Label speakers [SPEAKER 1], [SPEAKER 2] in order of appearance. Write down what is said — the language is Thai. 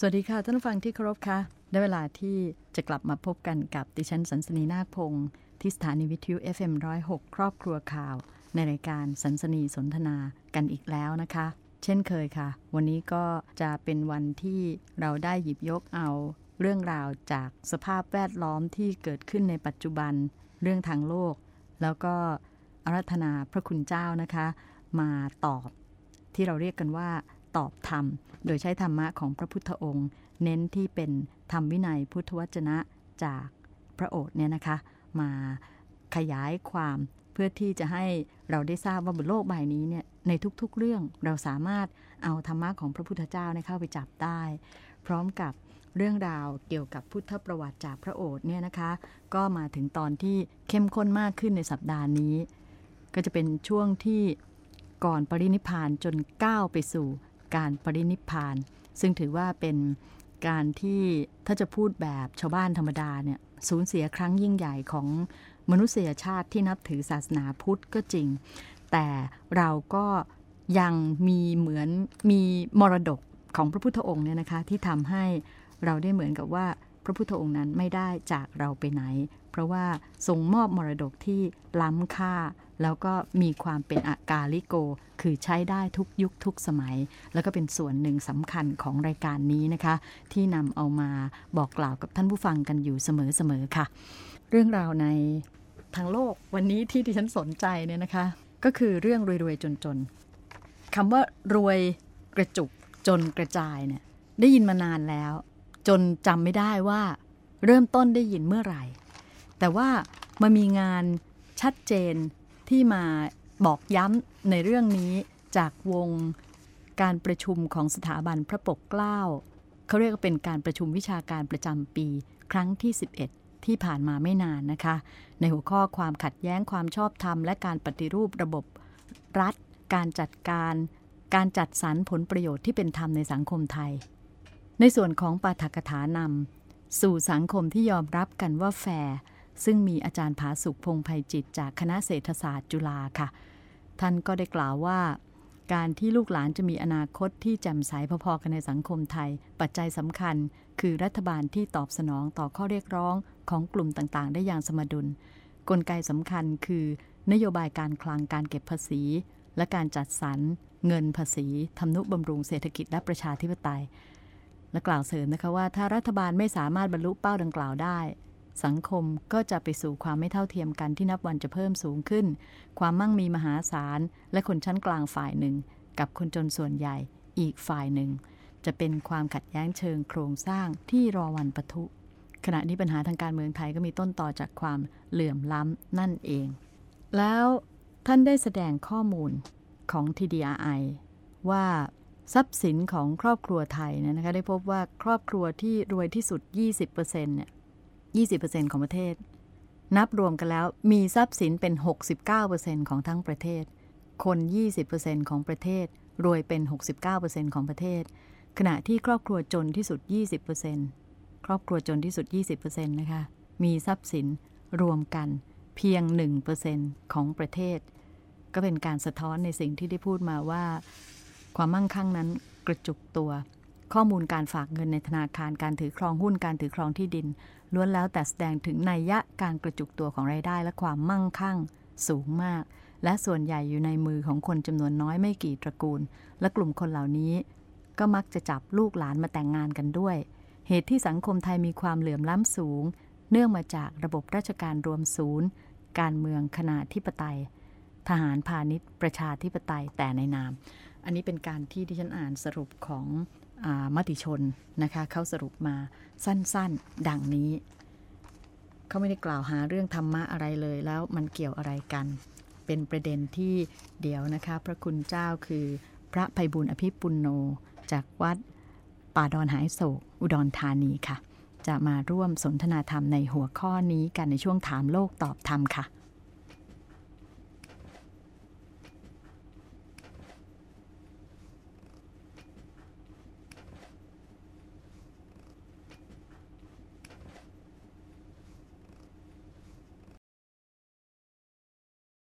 [SPEAKER 1] สวัสดีค่ะ ท่านผู้ฟังที่เคารพค่ะได้เวลาที่จะกลับมาพบกันกับดิฉันสันสนีนาคพงศ์ที่สถานีวิทยุ FM106 ครอบครัวข่าว ในรายการสันสนีสนทนากันอีกแล้วนะคะ เช่นเคยค่ะ วันนี้ก็จะเป็นวันที่เราได้หยิบยกเอาเรื่องราวจากสภาพแวดล้อมที่เกิดขึ้นในปัจจุบันเรื่องทางโลก แล้วก็อารัธนาพระคุณเจ้านะคะ มาตอบที่เราเรียกกันว่า ตอบธรรม โดยใช้ธรรมะของพระพุทธองค์ เน้นที่เป็นธรรมวินัยพุทธวจนะจากพระโอษฐ์เนี่ยนะคะ มาขยายความเพื่อที่จะให้เราได้ทราบว่าบนโลกใบนี้เนี่ยในทุกๆเรื่องเราสามารถเอาธรรมะของพระพุทธเจ้าเข้าไปจับได้ พร้อมกับเรื่องราวเกี่ยวกับพุทธประวัติจากพระโอษฐ์เนี่ยนะคะ ก็มาถึงตอนที่เข้มข้นมากขึ้นในสัปดาห์นี้ ก็จะเป็นช่วงที่ก่อนปรินิพานจนก้าวไปสู่ การปรินิพาน ซึ่งถือว่าเป็นการที่ถ้าจะพูดแบบชาวบ้านธรรมดาเนี่ยสูญเสียครั้งยิ่งใหญ่ของมนุษยชาติที่นับถือศาสนาพุทธก็จริง แต่เราก็ยังมีเหมือนมีมรดกของพระพุทธองค์เนี่ยนะคะที่ทำให้เราได้เหมือนกับว่า พระพุทธองค์นั้นไม่ได้จากเราไปไหน เพราะว่าทรงมอบมรดกที่ล้ำค่า แล้วก็มีความเป็นอากาลิโก คือใช้ได้ทุกยุคทุกสมัย แล้วก็เป็นส่วนหนึ่งสำคัญของรายการนี้นะคะ ที่นำเอามาบอกกล่าวกับท่านผู้ฟังกันอยู่เสมอๆค่ะ เรื่องราวในทางโลกวันนี้ที่ดิฉันสนใจเนี่ยนะคะ ก็คือเรื่องรวยๆจนๆคำว่ารวยกระจุกจนกระจายเนี่ยได้ยินมานานแล้ว จนจำไม่ได้ว่าเริ่มต้นได้ยินเมื่อไหร่ แต่ว่ามามีงานชัดเจนที่มาบอกย้ำในเรื่องนี้จากวงการประชุมของสถาบันพระปกเกล้าเขาเรียกว่าเป็นการประชุมวิชาการประจำปี ครั้งที่ 11 ที่ผ่านมาไม่นานนะคะ ในหัวข้อความขัดแย้งความชอบธรรม และการปฏิรูประบบรัฐ การจัดการ การจัดสรรผลประโยชน์ที่เป็นธรรมในสังคมไทย ในส่วนของปาฐกถานำสู่สังคมที่ยอมรับกันว่าแฟร์ซึ่งมีอาจารย์ผาสุขพงภัยจิตจากคณะเศรษฐศาสตร์จุฬาค่ะ ท่านก็ได้กล่าวว่า การที่ลูกหลานจะมีอนาคตที่แจ่มใสพอๆกันในสังคมไทย ปัจจัยสำคัญ คือรัฐบาลที่ตอบสนองต่อข้อเรียกร้องของกลุ่มต่างๆ ได้อย่างสมดุล กลไกสำคัญคือนโยบายการคลังการเก็บภาษี และการจัดสรรเงินภาษีทำนุบำรุงเศรษฐกิจและประชาธิปไตย และกล่าวเสริมนะคะว่าถ้ารัฐบาลไม่สามารถบรรลุเป้าดังกล่าวได้ สังคมก็จะไปสู่ความไม่เท่าเทียมกันที่นับวันจะเพิ่มสูงขึ้น ความมั่งมีมหาศาล และคนชั้นกลางฝ่ายหนึ่ง กับคนจนส่วนใหญ่อีกฝ่ายหนึ่ง จะเป็นความขัดแย้งเชิงโครงสร้างที่รอวันปะทุ ขณะนี้ปัญหาทางการเมืองไทยก็มีต้นต่อจากความเหลื่อมล้ำนั่นเอง แล้วท่านได้แสดงข้อมูลของ TDRI ว่า ทรัพย์สินของครอบครัวไทยนะคะได้พบว่าครอบครัวที่รวยที่สุด 20%เนี่ย20%ของประเทศ นับรวมกันแล้วมีทรัพย์สินเป็น 69%ของทั้งประเทศ คน 20%ของประเทศ รวยเป็น 69%ของประเทศ ขณะที่ครอบครัวจนที่สุด 20%ครอบครัวจนที่สุด 20%นะคะมีทรัพย์สินรวมกันเพียง 1%ของประเทศ ก็เป็นการสะท้อนในสิ่งที่ได้พูดมาว่า ความมั่งคั่งนั้นกระจุกตัว ข้อมูลการฝากเงินในธนาคารการถือครองหุ้นการถือครองที่ดิน ล้วนแล้วแต่แสดงถึงนัยยะการกระจุกตัวของรายได้และความมั่งคั่งสูงมาก และส่วนใหญ่อยู่ในมือของคนจำนวนน้อยไม่กี่ตระกูล และกลุ่มคนเหล่านี้ ก็มักจะจับลูกหลานมาแต่งงานกันด้วย เหตุที่สังคมไทยมีความเหลื่อมล้ำสูง เนื่องมาจากระบบราชการรวมศูนย์ การเมืองขนาธิปไตย ทหารพาณิชย์ ประชาธิปไตยแต่ในนาม อันนี้เป็นการที่ที่ฉันอ่านสรุปของมติชนนะคะเขาสรุปมาสั้นๆ ดังนี้ เขาไม่ได้กล่าวหาเรื่องธรรมะอะไรเลยแล้วมันเกี่ยวอะไรกัน เป็นประเด็นที่เดี๋ยวนะคะ พระคุณเจ้าคือพระภัยบุญอภิปุณโน จากวัดป่าดอนหายโศก อุดรธานีค่ะ จะมาร่วมสนทนาธรรมในหัวข้อนี้กันในช่วงถามโลกตอบธรรมค่ะ